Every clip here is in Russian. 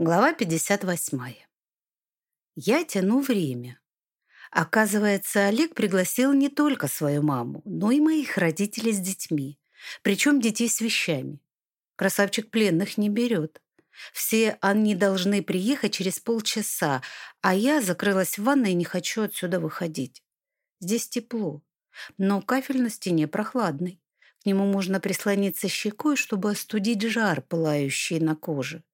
Глава 58. Я тяну время. Оказывается, Олег пригласил не только свою маму, но и моих родителей с детьми. Причем детей с вещами. Красавчик пленных не берет. Все они должны приехать через полчаса, а я закрылась в ванной и не хочу отсюда выходить. Здесь тепло, но кафель на стене прохладный. К нему можно прислониться щекой, чтобы остудить жар, пылающий на коже.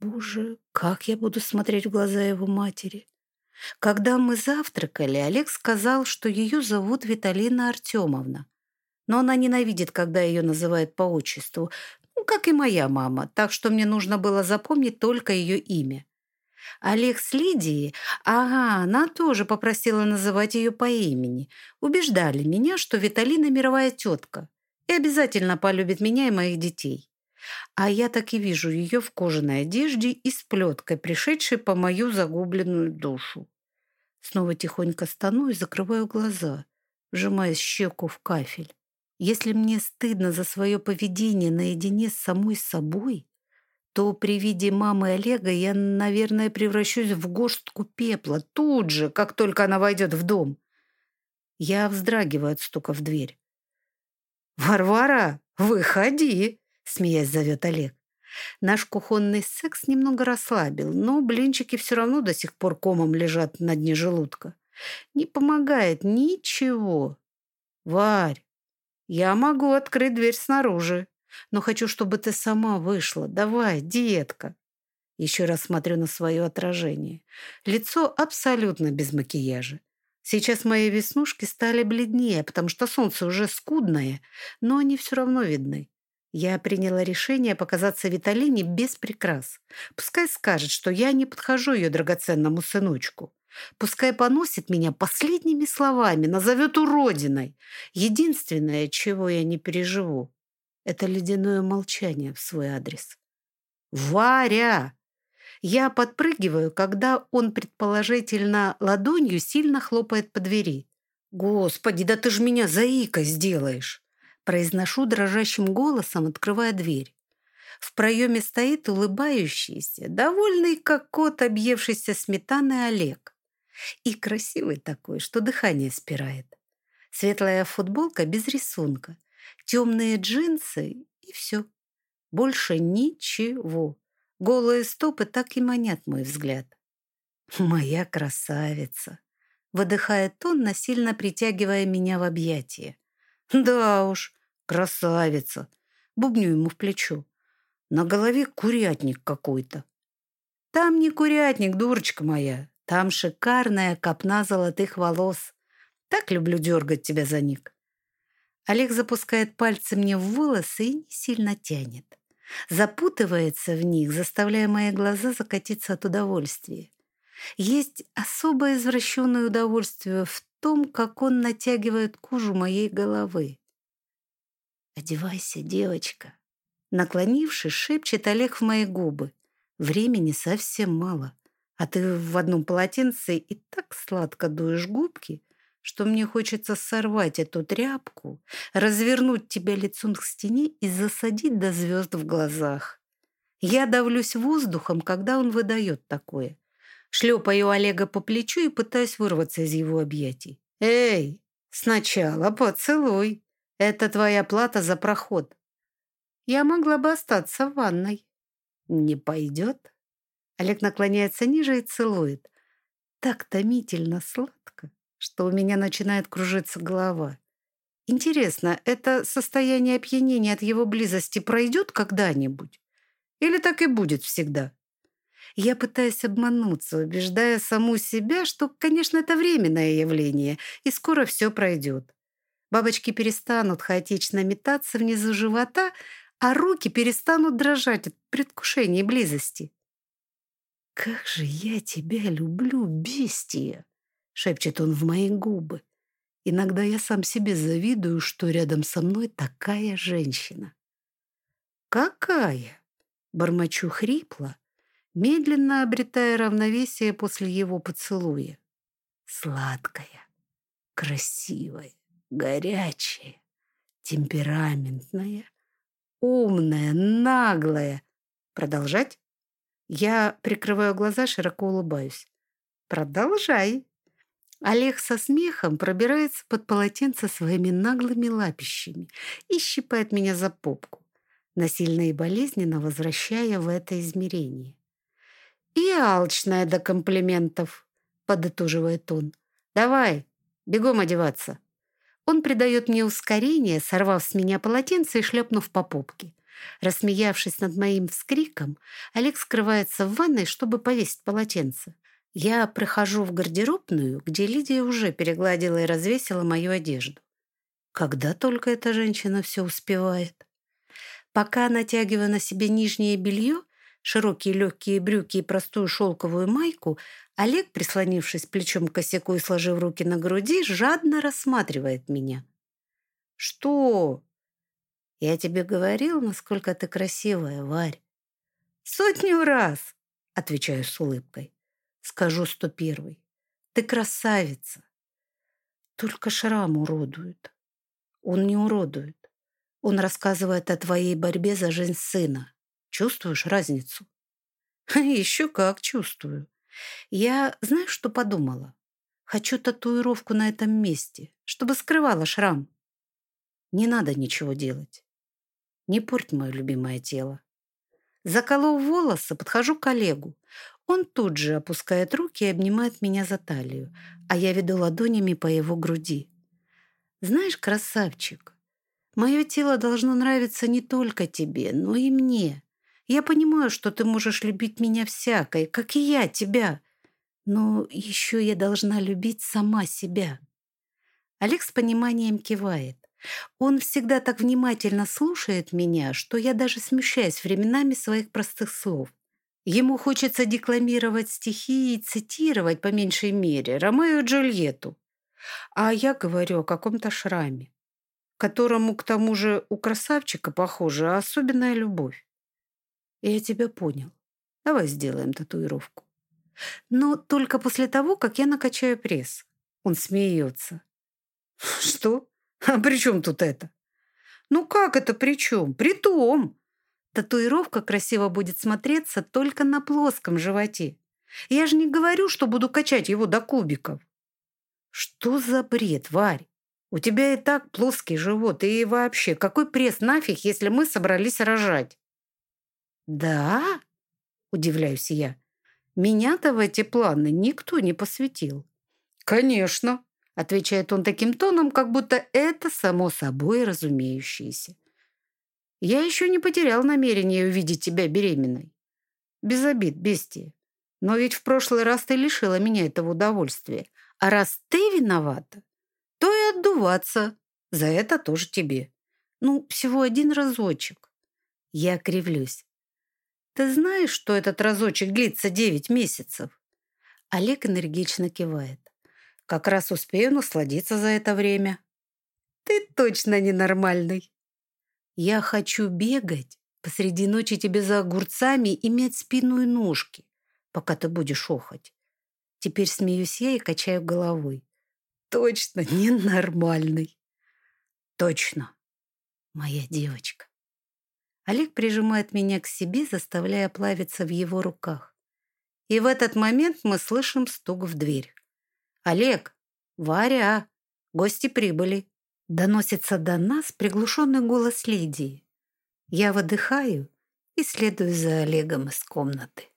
Боже, как я буду смотреть в глаза его матери? Когда мы завтракали, Олег сказал, что ее зовут Виталина Артемовна. Но она ненавидит, когда ее называют по отчеству, ну, как и моя мама, так что мне нужно было запомнить только ее имя. Олег с Лидией, ага, она тоже попросила называть ее по имени. Убеждали меня, что Виталина мировая тетка и обязательно полюбит меня и моих детей. А я так и вижу ее в кожаной одежде и с плеткой, пришедшей по мою загубленную душу. Снова тихонько стану и закрываю глаза, вжимая щеку в кафель. Если мне стыдно за свое поведение наедине с самой собой, то при виде мамы Олега я, наверное, превращусь в горстку пепла тут же, как только она войдет в дом. Я вздрагиваю от стука в дверь. «Варвара, выходи!» Смеясь зовет Олег. Наш кухонный секс немного расслабил, но блинчики все равно до сих пор комом лежат на дне желудка. Не помогает ничего. Варь, я могу открыть дверь снаружи, но хочу, чтобы ты сама вышла. Давай, детка. Еще раз смотрю на свое отражение. Лицо абсолютно без макияжа. Сейчас мои веснушки стали бледнее, потому что солнце уже скудное, но они все равно видны. Я приняла решение показаться Виталине без прикрас. Пускай скажет, что я не подхожу ее драгоценному сыночку. Пускай поносит меня последними словами, назовет уродиной. Единственное, чего я не переживу, это ледяное молчание в свой адрес. «Варя!» Я подпрыгиваю, когда он, предположительно, ладонью сильно хлопает по двери. «Господи, да ты ж меня заикой сделаешь!» Произношу дрожащим голосом, открывая дверь. В проеме стоит улыбающийся, довольный, как кот, объевшийся сметаной Олег. И красивый такой, что дыхание спирает. Светлая футболка без рисунка, темные джинсы и все. Больше ничего. Голые стопы так и манят мой взгляд. «Моя красавица!» Выдыхает он, насильно притягивая меня в объятия. Да уж, красавица. Бубню ему в плечо. На голове курятник какой-то. Там не курятник, дурочка моя. Там шикарная копна золотых волос. Так люблю дергать тебя за них. Олег запускает пальцы мне в волосы и не сильно тянет. Запутывается в них, заставляя мои глаза закатиться от удовольствия. Есть особое извращенное удовольствие в том, как он натягивает кожу моей головы. «Одевайся, девочка!» Наклонившись, шепчет Олег в мои губы. «Времени совсем мало, а ты в одном полотенце и так сладко дуешь губки, что мне хочется сорвать эту тряпку, развернуть тебя лицом к стене и засадить до звезд в глазах. Я давлюсь воздухом, когда он выдает такое. Шлепаю Олега по плечу и пытаюсь вырваться из его объятий. «Эй, сначала поцелуй. Это твоя плата за проход. Я могла бы остаться в ванной». «Не пойдет?» Олег наклоняется ниже и целует. Так томительно сладко, что у меня начинает кружиться голова. Интересно, это состояние опьянения от его близости пройдет когда-нибудь? Или так и будет всегда? Я пытаюсь обмануться, убеждая саму себя, что, конечно, это временное явление, и скоро все пройдет. Бабочки перестанут хаотично метаться внизу живота, а руки перестанут дрожать от предвкушения близости. «Как же я тебя люблю, бестия!» — шепчет он в мои губы. Иногда я сам себе завидую, что рядом со мной такая женщина. «Какая?» — бормочу хрипло, медленно обретая равновесие после его поцелуя. Сладкая, красивая, горячая, темпераментная, умная, наглая. Продолжать? Я прикрываю глаза, широко улыбаюсь. Продолжай. Олег со смехом пробирается под полотенце своими наглыми лапищами и щипает меня за попку, насильно и болезненно возвращая в это измерение. «И алчная до комплиментов», — подытоживает он. «Давай, бегом одеваться». Он придает мне ускорение, сорвав с меня полотенце и шлепнув по попке. Рассмеявшись над моим вскриком, Олег скрывается в ванной, чтобы повесить полотенце. Я прихожу в гардеробную, где Лидия уже перегладила и развесила мою одежду. Когда только эта женщина все успевает. Пока натягиваю на себе нижнее белье, широкие легкие брюки и простую шелковую майку, Олег, прислонившись плечом к косяку и сложив руки на груди, жадно рассматривает меня. «Что?» «Я тебе говорил, насколько ты красивая, Варь». «Сотню раз!» — отвечаю с улыбкой. Скажу сто первый. Ты красавица. Только шрам уродует. Он не уродует. Он рассказывает о твоей борьбе за жизнь сына. Чувствуешь разницу? Еще как чувствую. Я, знаешь, что подумала? Хочу татуировку на этом месте, чтобы скрывала шрам. Не надо ничего делать. Не порть мое любимое тело. Заколов волосы, подхожу к Олегу. Он тут же опускает руки и обнимает меня за талию, а я веду ладонями по его груди. «Знаешь, красавчик, мое тело должно нравиться не только тебе, но и мне. Я понимаю, что ты можешь любить меня всякой, как и я тебя, но еще я должна любить сама себя». Олег с пониманием кивает. Он всегда так внимательно слушает меня, что я даже смущаюсь временами своих простых слов. Ему хочется декламировать стихи и цитировать, по меньшей мере, Ромео и Джульетту. А я говорю о каком-то шраме, которому, к тому же, у красавчика, похоже, особенная любовь. Я тебя понял. Давай сделаем татуировку. Но только после того, как я накачаю пресс. Он смеется. Что? А при чем тут это? Ну как это при чем? При том, Татуировка красиво будет смотреться только на плоском животе. Я же не говорю, что буду качать его до кубиков. Что за бред, Варь? У тебя и так плоский живот, и вообще, какой пресс нафиг, если мы собрались рожать? Да? Удивляюсь я. Меня-то в эти планы никто не посвятил. Конечно, отвечает он таким тоном, как будто это само собой разумеющееся. Я еще не потерял намерение увидеть тебя беременной. Без обид, бестия. Но ведь в прошлый раз ты лишила меня этого удовольствия. А раз ты виновата, то и отдуваться. За это тоже тебе. Ну, всего один разочек. Я кривлюсь. Ты знаешь, что этот разочек длится девять месяцев? Олег энергично кивает. Как раз успею насладиться за это время. Ты точно ненормальный. Я хочу бегать посреди ночи тебе за огурцами, иметь спину и ножки, пока ты будешь охоть. Теперь смеюсь я и качаю головой. Точно ненормальный. Точно, моя девочка. Олег прижимает меня к себе, заставляя плавиться в его руках. И в этот момент мы слышим стук в дверь. «Олег! Варя! Гости прибыли!» Доносится до нас приглушенный голос Лидии. Я выдыхаю и следую за Олегом из комнаты.